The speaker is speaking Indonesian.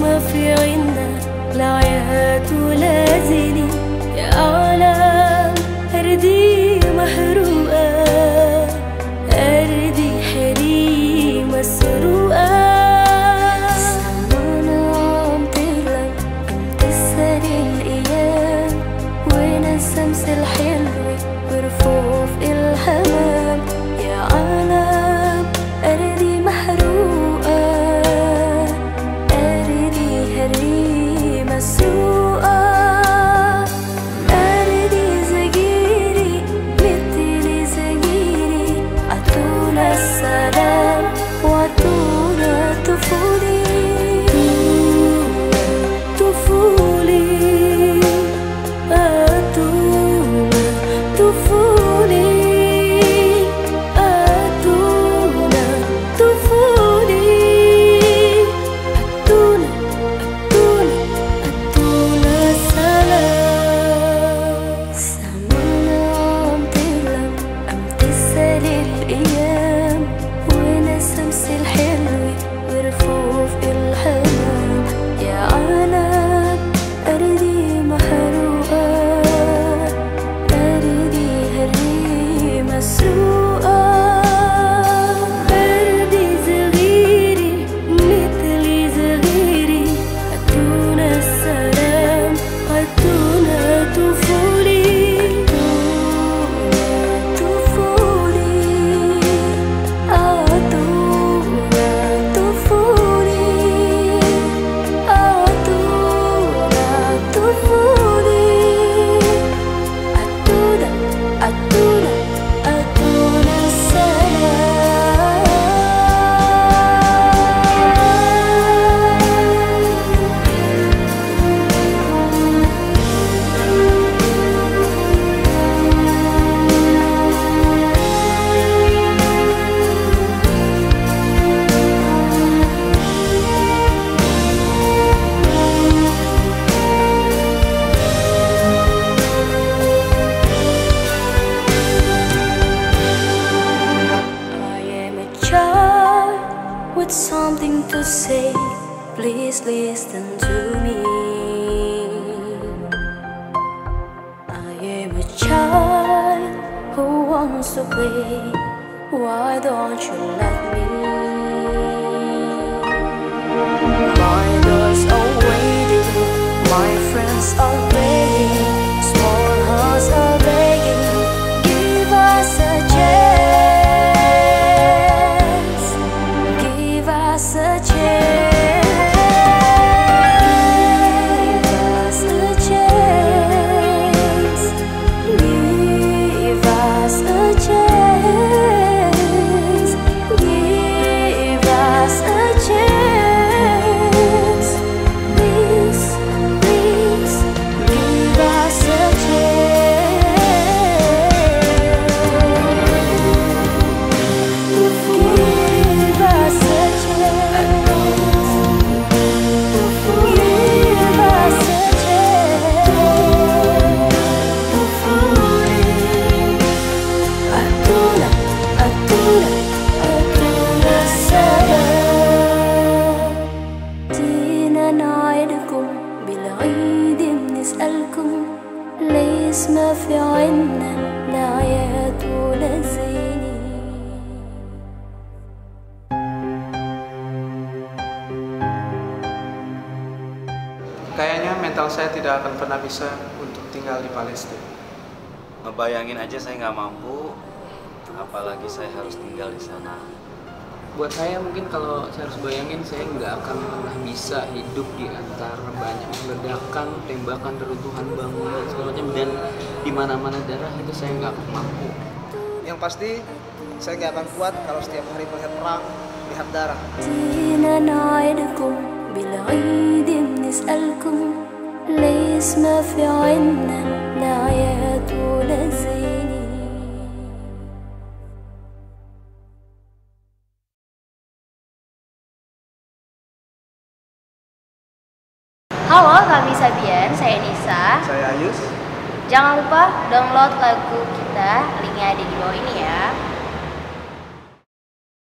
ما في عنا لا عيات ولا زيني يا أعلى To say, please listen to me. I am a child who wants to play. Why don't you let me? My doors are waiting, my friends are begging, Saya tidak akan pernah bisa untuk tinggal di Palestina. Ngebayangin aja saya nggak mampu, apalagi saya harus tinggal di sana. Buat saya mungkin kalau saya harus bayangin saya nggak akan pernah bisa hidup di antara banyak ledakan, tembakan, reruntuhan bangunan segala macam dan di mana-mana darah itu saya nggak akan mampu. Yang pasti saya nggak akan kuat kalau setiap hari melihat perang, lihat darah. جينا نعدكم بالعيد بنسألكم ليش ما في عنا نعيات ولا زيني Halo, kami Sabian, saya Nisa. Saya Ayus. Jangan lupa download lagu kita, linknya ada di bawah ini ya.